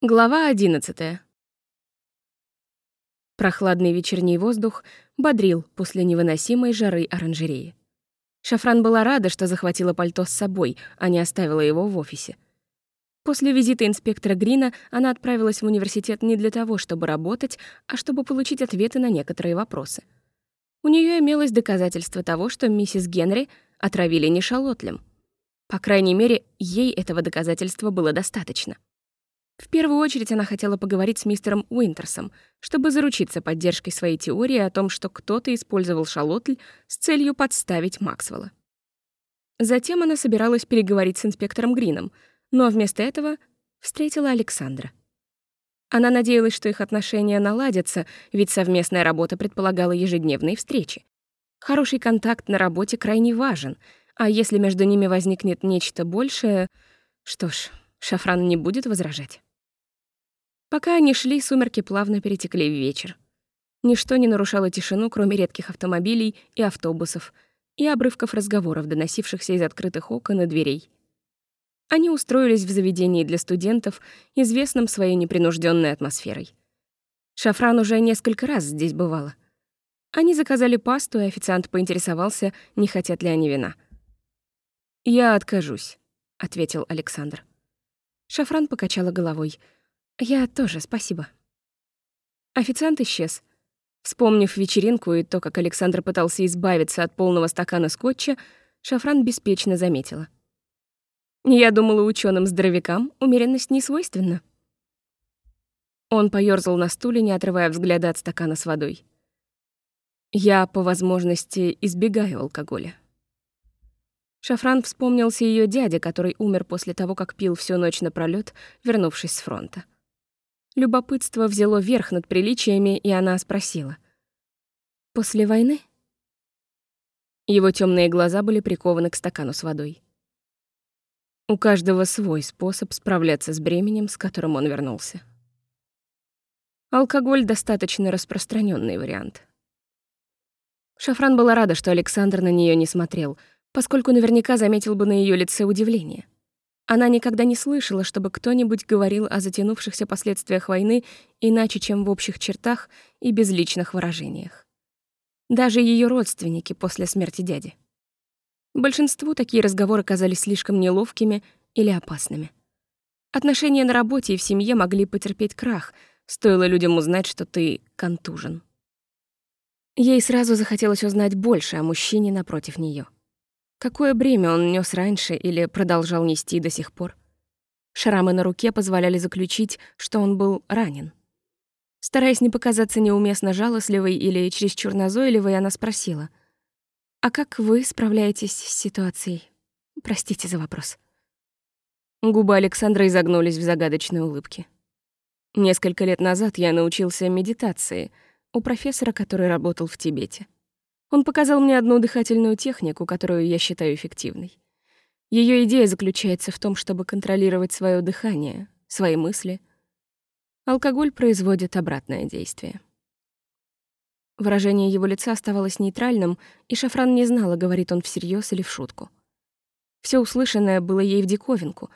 Глава 11. Прохладный вечерний воздух бодрил после невыносимой жары оранжереи. Шафран была рада, что захватила пальто с собой, а не оставила его в офисе. После визита инспектора Грина она отправилась в университет не для того, чтобы работать, а чтобы получить ответы на некоторые вопросы. У нее имелось доказательство того, что миссис Генри отравили не шалотлем. По крайней мере, ей этого доказательства было достаточно. В первую очередь она хотела поговорить с мистером Уинтерсом, чтобы заручиться поддержкой своей теории о том, что кто-то использовал шалотль с целью подставить Максвелла. Затем она собиралась переговорить с инспектором Грином, но вместо этого встретила Александра. Она надеялась, что их отношения наладятся, ведь совместная работа предполагала ежедневные встречи. Хороший контакт на работе крайне важен, а если между ними возникнет нечто большее, что ж, Шафран не будет возражать. Пока они шли, сумерки плавно перетекли в вечер. Ничто не нарушало тишину, кроме редких автомобилей и автобусов, и обрывков разговоров, доносившихся из открытых окон и дверей. Они устроились в заведении для студентов, известном своей непринужденной атмосферой. Шафран уже несколько раз здесь бывала. Они заказали пасту, и официант поинтересовался, не хотят ли они вина. «Я откажусь», — ответил Александр. Шафран покачала головой — «Я тоже, спасибо». Официант исчез. Вспомнив вечеринку и то, как Александр пытался избавиться от полного стакана скотча, Шафран беспечно заметила. «Я думала, ученым здоровякам умеренность не свойственна». Он поёрзал на стуле, не отрывая взгляда от стакана с водой. «Я, по возможности, избегаю алкоголя». Шафран вспомнился ее дядя, который умер после того, как пил всю ночь напролёт, вернувшись с фронта. Любопытство взяло верх над приличиями, и она спросила. «После войны?» Его темные глаза были прикованы к стакану с водой. У каждого свой способ справляться с бременем, с которым он вернулся. Алкоголь — достаточно распространенный вариант. Шафран была рада, что Александр на нее не смотрел, поскольку наверняка заметил бы на ее лице удивление — она никогда не слышала, чтобы кто-нибудь говорил о затянувшихся последствиях войны иначе, чем в общих чертах и безличных выражениях. Даже ее родственники после смерти дяди. Большинству такие разговоры казались слишком неловкими или опасными. Отношения на работе и в семье могли потерпеть крах, стоило людям узнать, что ты контужен. Ей сразу захотелось узнать больше о мужчине напротив нее. Какое бремя он нес раньше или продолжал нести до сих пор? Шрамы на руке позволяли заключить, что он был ранен. Стараясь не показаться неуместно жалостливой или чересчур назойливой, она спросила, «А как вы справляетесь с ситуацией? Простите за вопрос». Губы Александра изогнулись в загадочной улыбке. Несколько лет назад я научился медитации у профессора, который работал в Тибете. Он показал мне одну дыхательную технику, которую я считаю эффективной. Ее идея заключается в том, чтобы контролировать свое дыхание, свои мысли. Алкоголь производит обратное действие. Выражение его лица оставалось нейтральным, и Шафран не знала, говорит он всерьез или в шутку. Все услышанное было ей в диковинку,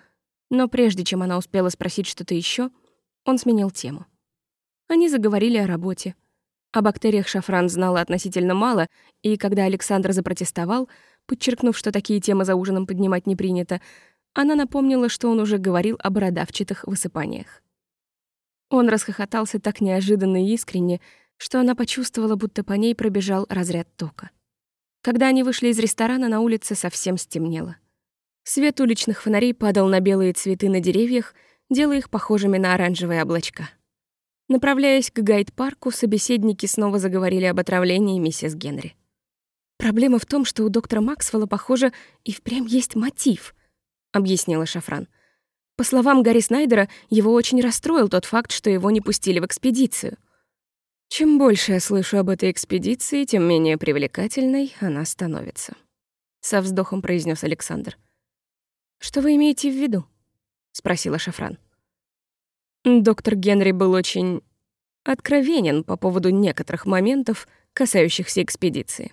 но прежде чем она успела спросить что-то еще, он сменил тему. Они заговорили о работе, о бактериях Шафран знала относительно мало, и когда Александр запротестовал, подчеркнув, что такие темы за ужином поднимать не принято, она напомнила, что он уже говорил о бородавчатых высыпаниях. Он расхохотался так неожиданно и искренне, что она почувствовала, будто по ней пробежал разряд тока. Когда они вышли из ресторана, на улице совсем стемнело. Свет уличных фонарей падал на белые цветы на деревьях, делая их похожими на оранжевые облачка. Направляясь к гайд-парку, собеседники снова заговорили об отравлении миссис Генри. «Проблема в том, что у доктора Максвелла, похоже, и впрямь есть мотив», — объяснила Шафран. По словам Гарри Снайдера, его очень расстроил тот факт, что его не пустили в экспедицию. Чем больше я слышу об этой экспедиции, тем менее привлекательной она становится. Со вздохом произнес Александр. «Что вы имеете в виду?» — спросила Шафран. Доктор Генри был очень откровенен по поводу некоторых моментов, касающихся экспедиции.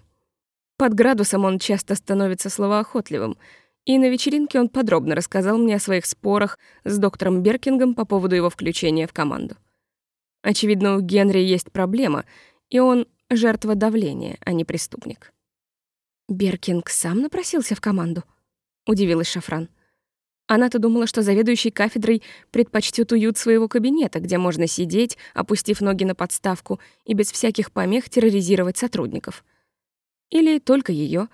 Под градусом он часто становится словоохотливым, И на вечеринке он подробно рассказал мне о своих спорах с доктором Беркингом по поводу его включения в команду. Очевидно, у Генри есть проблема, и он жертва давления, а не преступник. «Беркинг сам напросился в команду?» — удивилась Шафран. Она-то думала, что заведующий кафедрой предпочтет уют своего кабинета, где можно сидеть, опустив ноги на подставку и без всяких помех терроризировать сотрудников. Или только ее.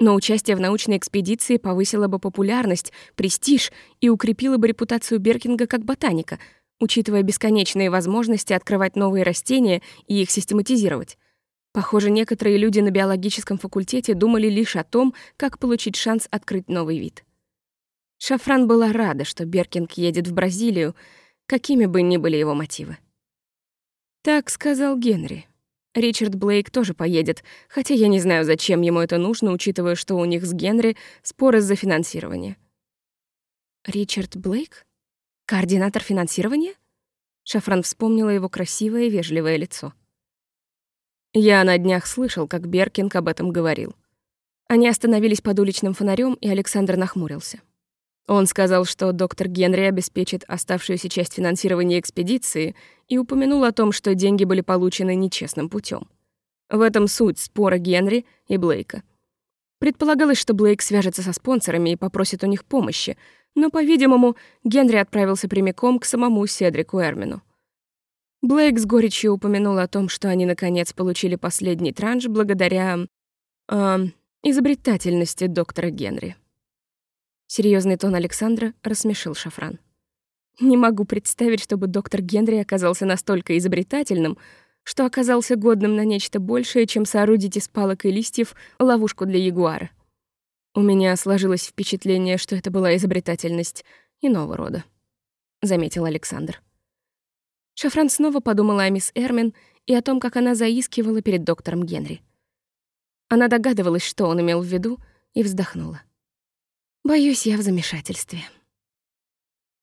Но участие в научной экспедиции повысило бы популярность, престиж и укрепило бы репутацию Беркинга как ботаника, учитывая бесконечные возможности открывать новые растения и их систематизировать. Похоже, некоторые люди на биологическом факультете думали лишь о том, как получить шанс открыть новый вид. Шафран была рада, что Беркинг едет в Бразилию, какими бы ни были его мотивы. Так сказал Генри. Ричард Блейк тоже поедет, хотя я не знаю, зачем ему это нужно, учитывая, что у них с Генри споры за финансирование. Ричард Блейк? Координатор финансирования? Шафран вспомнила его красивое и вежливое лицо. Я на днях слышал, как Беркинг об этом говорил. Они остановились под уличным фонарем, и Александр нахмурился. Он сказал, что доктор Генри обеспечит оставшуюся часть финансирования экспедиции и упомянул о том, что деньги были получены нечестным путем. В этом суть спора Генри и Блейка. Предполагалось, что Блейк свяжется со спонсорами и попросит у них помощи, но, по-видимому, Генри отправился прямиком к самому Седрику Эрмину. Блейк с горечью упомянул о том, что они, наконец, получили последний транш благодаря... Э, изобретательности доктора Генри. Серьезный тон Александра рассмешил Шафран. Не могу представить, чтобы доктор Генри оказался настолько изобретательным, что оказался годным на нечто большее, чем соорудить из палок и листьев ловушку для ягуара. У меня сложилось впечатление, что это была изобретательность иного рода, заметил Александр. Шафран снова подумала о мисс Эрмин и о том, как она заискивала перед доктором Генри. Она догадывалась, что он имел в виду, и вздохнула. Боюсь, я в замешательстве.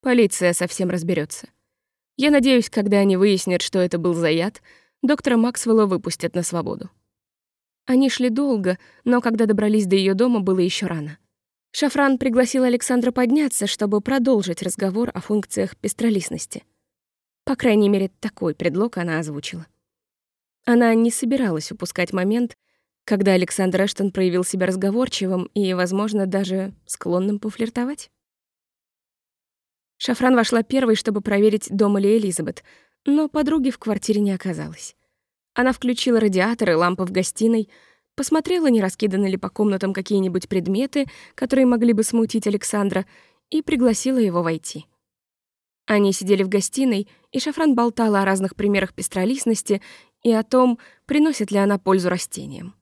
Полиция совсем разберется. Я надеюсь, когда они выяснят, что это был заят, доктора Максвелла выпустят на свободу. Они шли долго, но когда добрались до ее дома, было еще рано. Шафран пригласил Александра подняться, чтобы продолжить разговор о функциях пестролистности. По крайней мере, такой предлог она озвучила. Она не собиралась упускать момент, когда Александр Эштон проявил себя разговорчивым и, возможно, даже склонным пофлиртовать? Шафран вошла первой, чтобы проверить, дома ли Элизабет, но подруги в квартире не оказалось. Она включила радиатор и лампы в гостиной, посмотрела, не раскиданы ли по комнатам какие-нибудь предметы, которые могли бы смутить Александра, и пригласила его войти. Они сидели в гостиной, и Шафран болтала о разных примерах пестролистности и о том, приносит ли она пользу растениям.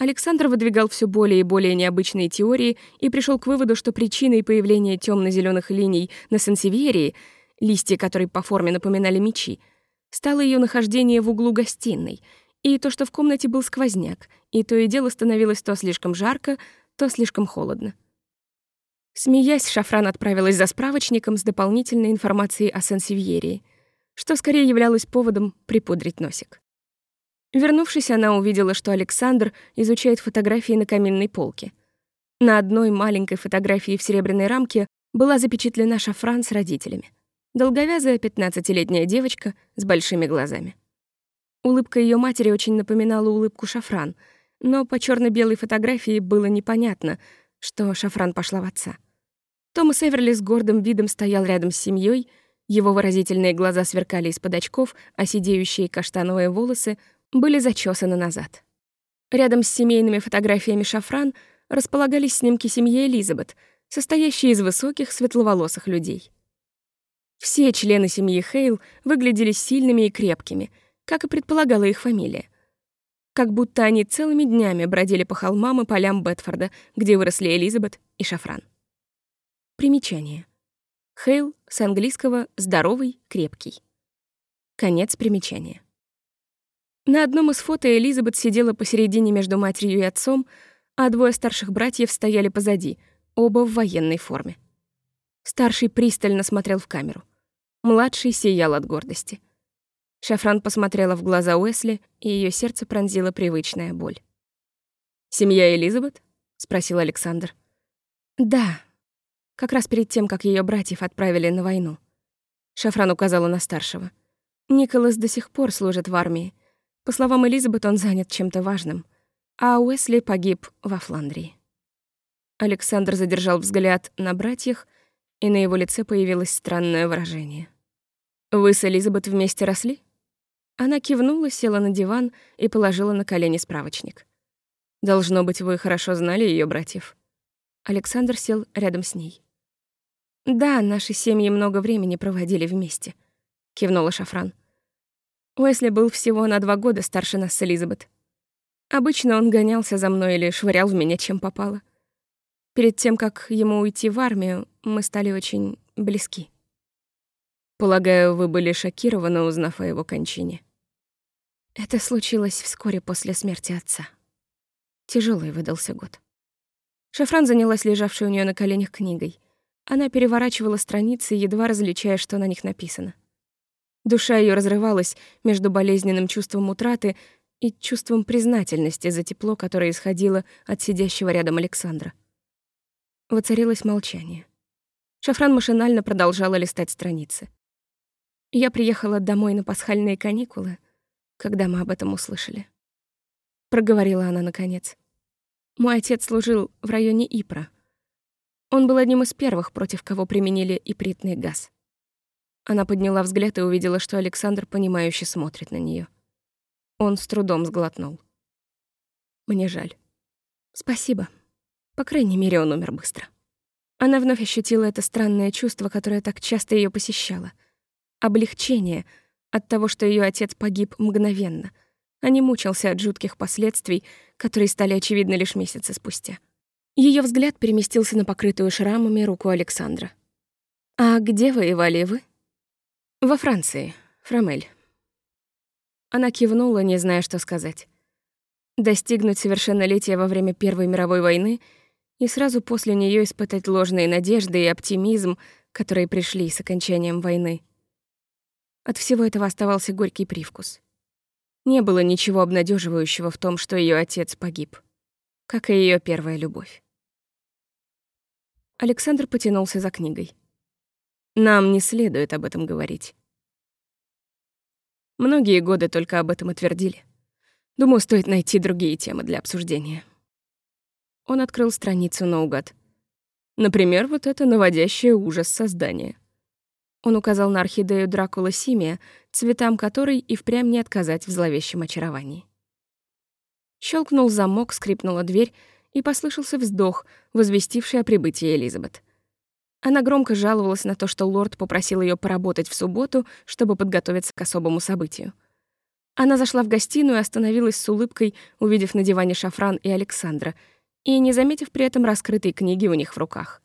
Александр выдвигал все более и более необычные теории и пришел к выводу, что причиной появления темно зеленых линий на сансевьерии, листья которой по форме напоминали мечи, стало ее нахождение в углу гостиной, и то, что в комнате был сквозняк, и то и дело становилось то слишком жарко, то слишком холодно. Смеясь, Шафран отправилась за справочником с дополнительной информацией о сансевьерии, что скорее являлось поводом припудрить носик. Вернувшись, она увидела, что Александр изучает фотографии на каминной полке. На одной маленькой фотографии в серебряной рамке была запечатлена шафран с родителями. Долговязая пятнадцатилетняя девочка с большими глазами. Улыбка ее матери очень напоминала улыбку шафран, но по черно белой фотографии было непонятно, что шафран пошла в отца. Томас Эверли с гордым видом стоял рядом с семьей, его выразительные глаза сверкали из-под очков, а сидеющие каштановые волосы были зачесаны назад. Рядом с семейными фотографиями Шафран располагались снимки семьи Элизабет, состоящие из высоких светловолосых людей. Все члены семьи Хейл выглядели сильными и крепкими, как и предполагала их фамилия. Как будто они целыми днями бродили по холмам и полям Бетфорда, где выросли Элизабет и Шафран. Примечание. Хейл с английского «здоровый, крепкий». Конец примечания. На одном из фото Элизабет сидела посередине между матерью и отцом, а двое старших братьев стояли позади, оба в военной форме. Старший пристально смотрел в камеру. Младший сиял от гордости. Шафран посмотрела в глаза Уэсли, и ее сердце пронзила привычная боль. «Семья Элизабет?» — спросил Александр. Да, как раз перед тем, как ее братьев отправили на войну. Шафран указала на старшего. Николас до сих пор служит в армии. По словам Элизабет, он занят чем-то важным. А Уэсли погиб во Фландрии. Александр задержал взгляд на братьях, и на его лице появилось странное выражение. «Вы с Элизабет вместе росли?» Она кивнула, села на диван и положила на колени справочник. «Должно быть, вы хорошо знали ее братьев». Александр сел рядом с ней. «Да, наши семьи много времени проводили вместе», — кивнула Шафран. Уэсли был всего на два года старше нас с Элизабет. Обычно он гонялся за мной или швырял в меня чем попало. Перед тем, как ему уйти в армию, мы стали очень близки. Полагаю, вы были шокированы, узнав о его кончине. Это случилось вскоре после смерти отца. Тяжелый выдался год. Шафран занялась лежавшей у нее на коленях книгой — она переворачивала страницы, едва различая, что на них написано. Душа ее разрывалась между болезненным чувством утраты и чувством признательности за тепло, которое исходило от сидящего рядом Александра. Воцарилось молчание. Шафран машинально продолжала листать страницы. Я приехала домой на пасхальные каникулы, когда мы об этом услышали. Проговорила она наконец. Мой отец служил в районе Ипра — он был одним из первых, против кого применили ипритный газ. Она подняла взгляд и увидела, что Александр понимающе смотрит на нее. Он с трудом сглотнул. Мне жаль. Спасибо. По крайней мере, он умер быстро. Она вновь ощутила это странное чувство, которое так часто ее посещало. Облегчение от того, что ее отец погиб мгновенно, а не мучился от жутких последствий, которые стали очевидны лишь месяцы спустя. Ее взгляд переместился на покрытую шрамами руку Александра. «А где воевали вы?» «Во Франции, Фрамель». Она кивнула, не зная, что сказать. Достигнуть совершеннолетия во время Первой мировой войны и сразу после нее испытать ложные надежды и оптимизм, которые пришли с окончанием войны. От всего этого оставался горький привкус. Не было ничего обнадеживающего в том, что ее отец погиб, как и ее первая любовь. Александр потянулся за книгой. Нам не следует об этом говорить. Многие годы только об этом и. Думаю, стоит найти другие темы для обсуждения. Он открыл страницу наугад. Например, вот это наводящее ужас создание. Он указал на орхидею Дракула Симия, цветам которой и впрямь не отказать в зловещем очаровании. Щелкнул замок, скрипнула дверь, и послышался вздох, возвестивший о прибытии Элизабет. Она громко жаловалась на то, что лорд попросил ее поработать в субботу, чтобы подготовиться к особому событию. Она зашла в гостиную и остановилась с улыбкой, увидев на диване Шафран и Александра, и не заметив при этом раскрытой книги у них в руках.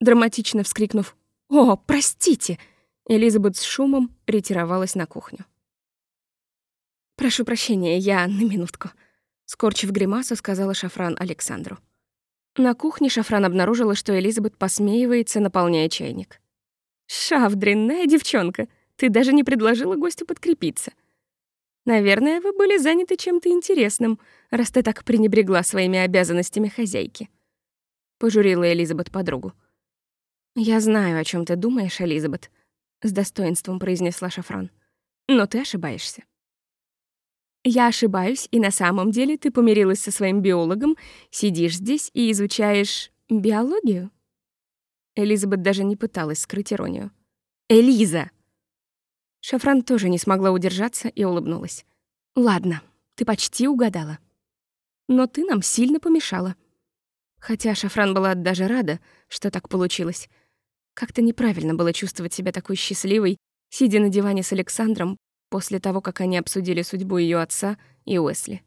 Драматично вскрикнув «О, простите!», Элизабет с шумом ретировалась на кухню. «Прошу прощения, я на минутку», Скорчив гримасу, сказала Шафран Александру. На кухне Шафран обнаружила, что Элизабет посмеивается, наполняя чайник. «Шаф, дрянная девчонка, ты даже не предложила гостю подкрепиться. Наверное, вы были заняты чем-то интересным, раз ты так пренебрегла своими обязанностями хозяйки». Пожурила Элизабет подругу. «Я знаю, о чем ты думаешь, Элизабет», — с достоинством произнесла Шафран. «Но ты ошибаешься. Я ошибаюсь, и на самом деле ты помирилась со своим биологом, сидишь здесь и изучаешь биологию?» Элизабет даже не пыталась скрыть иронию. «Элиза!» Шафран тоже не смогла удержаться и улыбнулась. «Ладно, ты почти угадала. Но ты нам сильно помешала». Хотя Шафран была даже рада, что так получилось. Как-то неправильно было чувствовать себя такой счастливой, сидя на диване с Александром, после того, как они обсудили судьбу ее отца и Уэсли.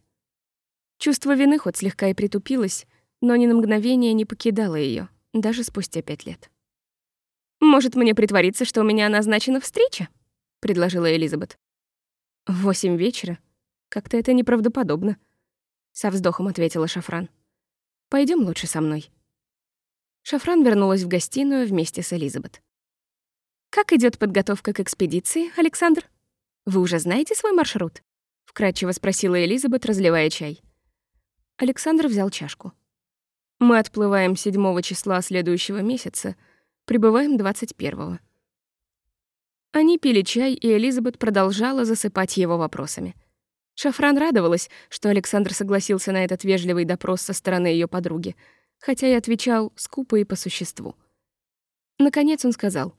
Чувство вины хоть слегка и притупилось, но ни на мгновение не покидало ее, даже спустя пять лет. «Может, мне притвориться, что у меня назначена встреча?» — предложила Элизабет. «В восемь вечера? Как-то это неправдоподобно», — со вздохом ответила Шафран. Пойдем лучше со мной». Шафран вернулась в гостиную вместе с Элизабет. «Как идет подготовка к экспедиции, Александр?» «Вы уже знаете свой маршрут?» — вкратчиво спросила Элизабет, разливая чай. Александр взял чашку. Мы отплываем 7 числа следующего месяца, прибываем 21-го. Они пили чай, и Элизабет продолжала засыпать его вопросами. Шафран радовалась, что Александр согласился на этот вежливый допрос со стороны ее подруги, хотя и отвечал скупо и по существу. Наконец он сказал.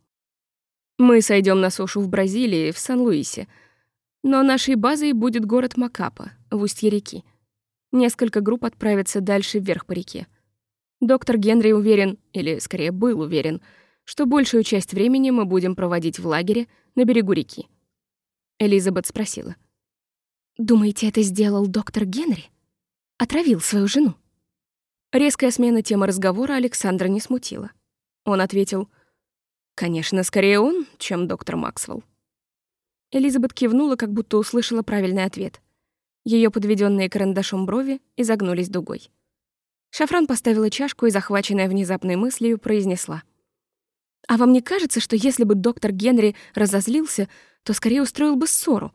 «Мы сойдем на сушу в Бразилии, в Сан-Луисе, но нашей базой будет город Макапа, в устье реки. Несколько групп отправятся дальше вверх по реке. Доктор Генри уверен, или скорее был уверен, что большую часть времени мы будем проводить в лагере на берегу реки. Элизабет спросила. «Думаете, это сделал доктор Генри? Отравил свою жену?» Резкая смена темы разговора Александра не смутила. Он ответил, «Конечно, скорее он, чем доктор Максвелл». Элизабет кивнула, как будто услышала правильный ответ. Ее подведенные карандашом брови изогнулись дугой. Шафран поставила чашку и, захваченная внезапной мыслью, произнесла. «А вам не кажется, что если бы доктор Генри разозлился, то скорее устроил бы ссору,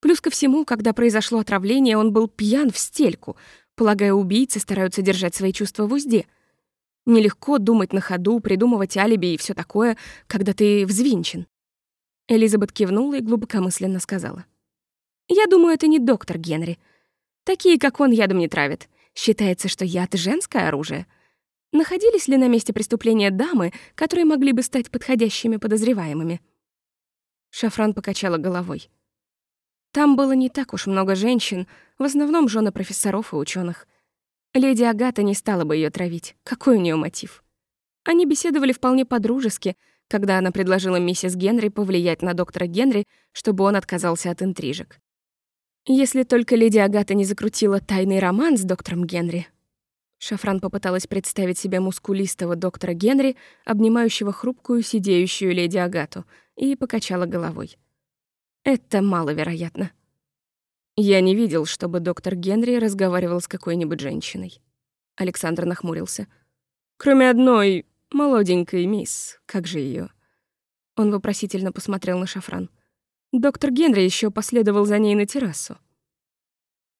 Плюс ко всему, когда произошло отравление, он был пьян в стельку. Полагаю, убийцы стараются держать свои чувства в узде. Нелегко думать на ходу, придумывать алиби и все такое, когда ты взвинчен. Элизабет кивнула и глубокомысленно сказала. «Я думаю, это не доктор Генри. Такие, как он, ядом не травят. Считается, что яд — женское оружие. Находились ли на месте преступления дамы, которые могли бы стать подходящими подозреваемыми?» Шафран покачала головой. Там было не так уж много женщин, в основном жены профессоров и ученых. Леди Агата не стала бы ее травить. Какой у нее мотив? Они беседовали вполне по-дружески, когда она предложила миссис Генри повлиять на доктора Генри, чтобы он отказался от интрижек. Если только леди Агата не закрутила тайный роман с доктором Генри. Шафран попыталась представить себе мускулистого доктора Генри, обнимающего хрупкую сидеющую леди Агату, и покачала головой. Это маловероятно. Я не видел, чтобы доктор Генри разговаривал с какой-нибудь женщиной. Александр нахмурился. Кроме одной молоденькой мисс, как же ее? Он вопросительно посмотрел на Шафран. Доктор Генри еще последовал за ней на террасу.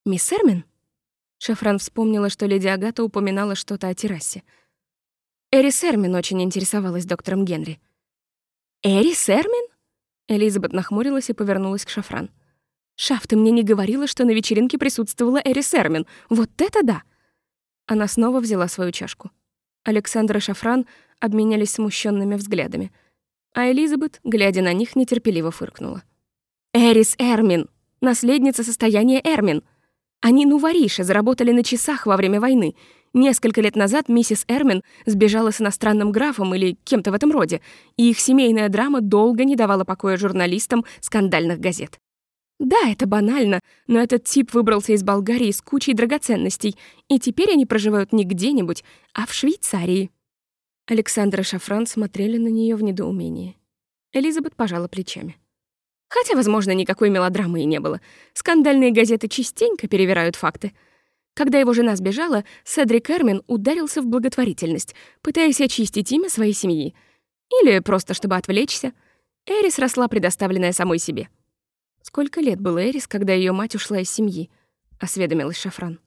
«Мисс Эрмин?» Шафран вспомнила, что леди Агата упоминала что-то о террасе. Эрис Эрмин очень интересовалась доктором Генри. «Эрис Эрмин?» Элизабет нахмурилась и повернулась к Шафран. «Шаф, ты мне не говорила, что на вечеринке присутствовала Эрис Эрмин. Вот это да!» Она снова взяла свою чашку. Александр и Шафран обменялись смущенными взглядами, а Элизабет, глядя на них, нетерпеливо фыркнула. «Эрис Эрмин! Наследница состояния Эрмин! Они, ну, вориши, заработали на часах во время войны, Несколько лет назад миссис Эрмин сбежала с иностранным графом или кем-то в этом роде, и их семейная драма долго не давала покоя журналистам скандальных газет. Да, это банально, но этот тип выбрался из Болгарии с кучей драгоценностей, и теперь они проживают не где-нибудь, а в Швейцарии. Александра и Шафран смотрели на нее в недоумении. Элизабет пожала плечами. Хотя, возможно, никакой мелодрамы и не было. Скандальные газеты частенько перевирают факты — когда его жена сбежала, Седрик Эрмин ударился в благотворительность, пытаясь очистить имя своей семьи. Или просто чтобы отвлечься. Эрис росла предоставленная самой себе. Сколько лет было Эрис, когда ее мать ушла из семьи? Осведомилась Шафран.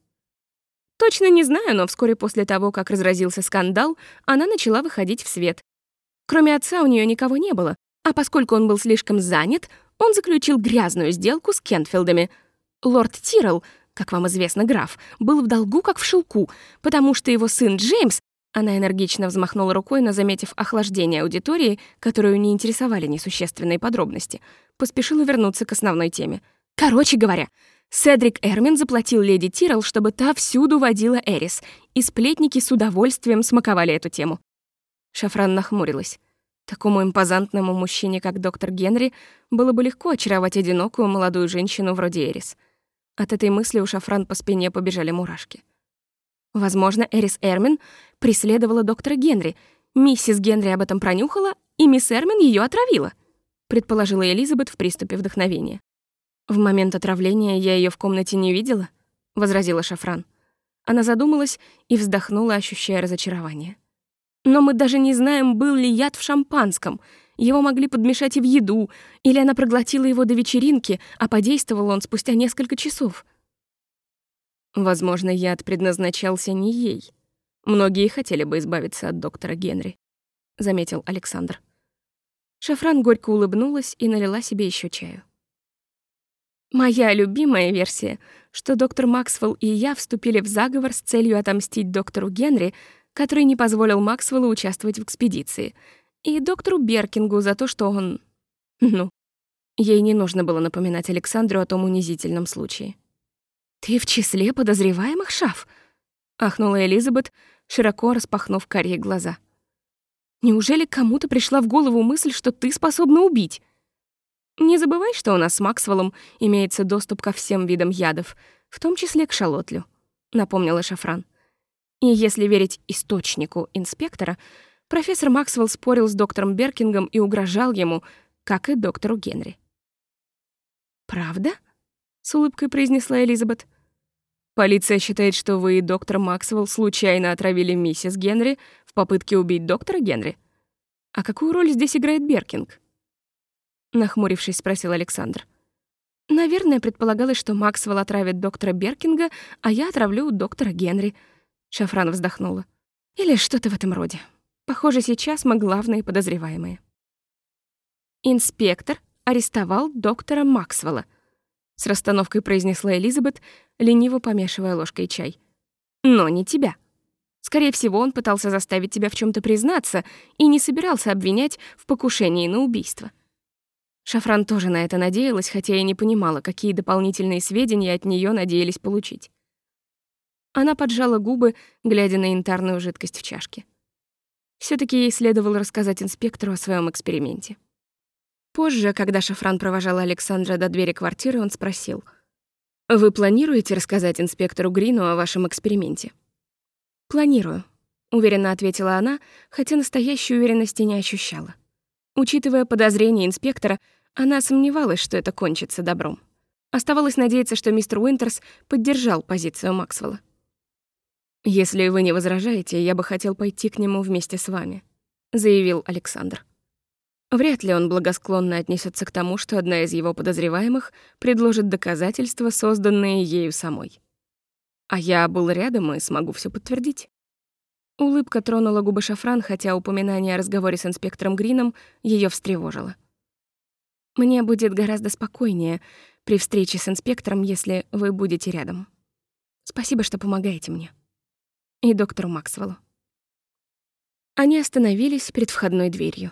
Точно не знаю, но вскоре после того, как разразился скандал, она начала выходить в свет. Кроме отца у нее никого не было, а поскольку он был слишком занят, он заключил грязную сделку с Кентфилдами. Лорд Тиррелл как вам известно, граф, был в долгу как в шелку, потому что его сын Джеймс она энергично взмахнула рукой, но, заметив охлаждение аудитории, которую не интересовали несущественные подробности, поспешила вернуться к основной теме. Короче говоря, Седрик Эрмин заплатил леди Тирл, чтобы та всюду водила Эрис, и сплетники с удовольствием смаковали эту тему. Шафран нахмурилась. Такому импозантному мужчине, как доктор Генри, было бы легко очаровать одинокую молодую женщину вроде Эрис — от этой мысли у Шафран по спине побежали мурашки. Возможно, Эрис Эрмин преследовала доктора Генри. Миссис Генри об этом пронюхала, и мисс Эрмин ее отравила, предположила Элизабет в приступе вдохновения. В момент отравления я ее в комнате не видела, возразила Шафран. Она задумалась и вздохнула, ощущая разочарование. Но мы даже не знаем, был ли яд в шампанском — его могли подмешать и в еду, или она проглотила его до вечеринки, а подействовал он спустя несколько часов. Возможно, яд предназначался не ей. Многие хотели бы избавиться от доктора Генри, заметил Александр. Шафран горько улыбнулась и налила себе еще чаю. Моя любимая версия, что доктор Максвелл и я вступили в заговор с целью отомстить доктору Генри, который не позволил Максвеллу участвовать в экспедиции, и доктору Беркингу за то, что он... Ну, ей не нужно было напоминать Александру о том унизительном случае. «Ты в числе подозреваемых, Шаф?» — ахнула Элизабет, широко распахнув карие глаза. «Неужели кому-то пришла в голову мысль, что ты способна убить?» Не забывай, что у нас с Максвеллом имеется доступ ко всем видам ядов, в том числе к шалотлю», — напомнила Шафран. И если верить источнику инспектора, профессор Максвелл спорил с доктором Беркингом и угрожал ему, как и доктору Генри. «Правда?» — с улыбкой произнесла Элизабет. «Полиция считает, что вы и доктор Максвелл случайно отравили миссис Генри в попытке убить доктора Генри. А какую роль здесь играет Беркинг?» нахмурившись, спросил Александр. Наверное, предполагалось, что Максвелл отравит доктора Беркинга, а я отравлю доктора Генри. Шафран вздохнула. Или что-то в этом роде. Похоже, сейчас мы главные подозреваемые. Инспектор арестовал доктора Максвелла. С расстановкой произнесла Элизабет, лениво помешивая ложкой чай. Но не тебя. Скорее всего, он пытался заставить тебя в чем то признаться и не собирался обвинять в покушении на убийство. Шафран тоже на это надеялась, хотя и не понимала, какие дополнительные сведения от нее надеялись получить. Она поджала губы, глядя на янтарную жидкость в чашке. все таки ей следовало рассказать инспектору о своем эксперименте. Позже, когда Шафран провожала Александра до двери квартиры, он спросил, «Вы планируете рассказать инспектору Грину о вашем эксперименте?» «Планирую», — уверенно ответила она, хотя настоящей уверенности не ощущала. Учитывая подозрения инспектора, она сомневалась, что это кончится добром. Оставалось надеяться, что мистер Уинтерс поддержал позицию Максвелла. «Если вы не возражаете, я бы хотел пойти к нему вместе с вами», — заявил Александр. Вряд ли он благосклонно отнесется к тому, что одна из его подозреваемых предложит доказательства, созданные ею самой. А я был рядом и смогу все подтвердить. Улыбка тронула губы Шафран, хотя упоминание о разговоре с инспектором Грином ее встревожило. Мне будет гораздо спокойнее при встрече с инспектором, если вы будете рядом. Спасибо, что помогаете мне. И доктору Максвеллу. Они остановились перед входной дверью.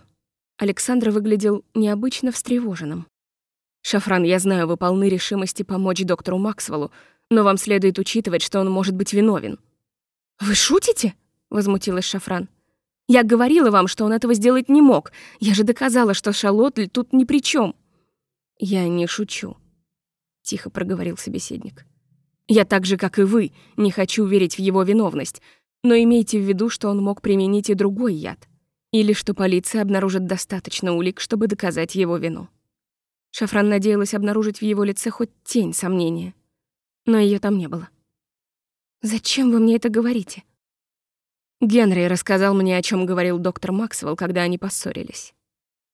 Александр выглядел необычно встревоженным. «Шафран, я знаю, вы полны решимости помочь доктору Максвеллу, но вам следует учитывать, что он может быть виновен». «Вы шутите?» — возмутилась Шафран. Я говорила вам, что он этого сделать не мог. Я же доказала, что Шалотль тут ни при чем. Я не шучу, тихо проговорил собеседник. Я так же, как и вы, не хочу верить в его виновность, но имейте в виду, что он мог применить и другой яд, или что полиция обнаружит достаточно улик, чтобы доказать его вину. Шафран надеялась обнаружить в его лице хоть тень сомнения, но ее там не было. «Зачем вы мне это говорите?» Генри рассказал мне, о чем говорил доктор Максвелл, когда они поссорились.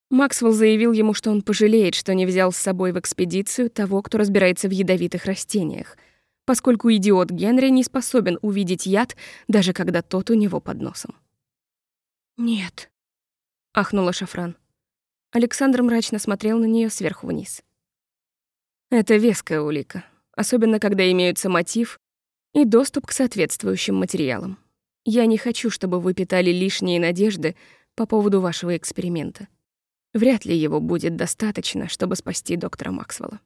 Максвелл заявил ему, что он пожалеет, что не взял с собой в экспедицию того, кто разбирается в ядовитых растениях, поскольку идиот Генри не способен увидеть яд, даже когда тот у него под носом. «Нет», — ахнула Шафран. Александр мрачно смотрел на нее сверху вниз. «Это веская улика, особенно когда имеются мотив и доступ к соответствующим материалам. Я не хочу, чтобы вы питали лишние надежды по поводу вашего эксперимента. Вряд ли его будет достаточно, чтобы спасти доктора Максвелла.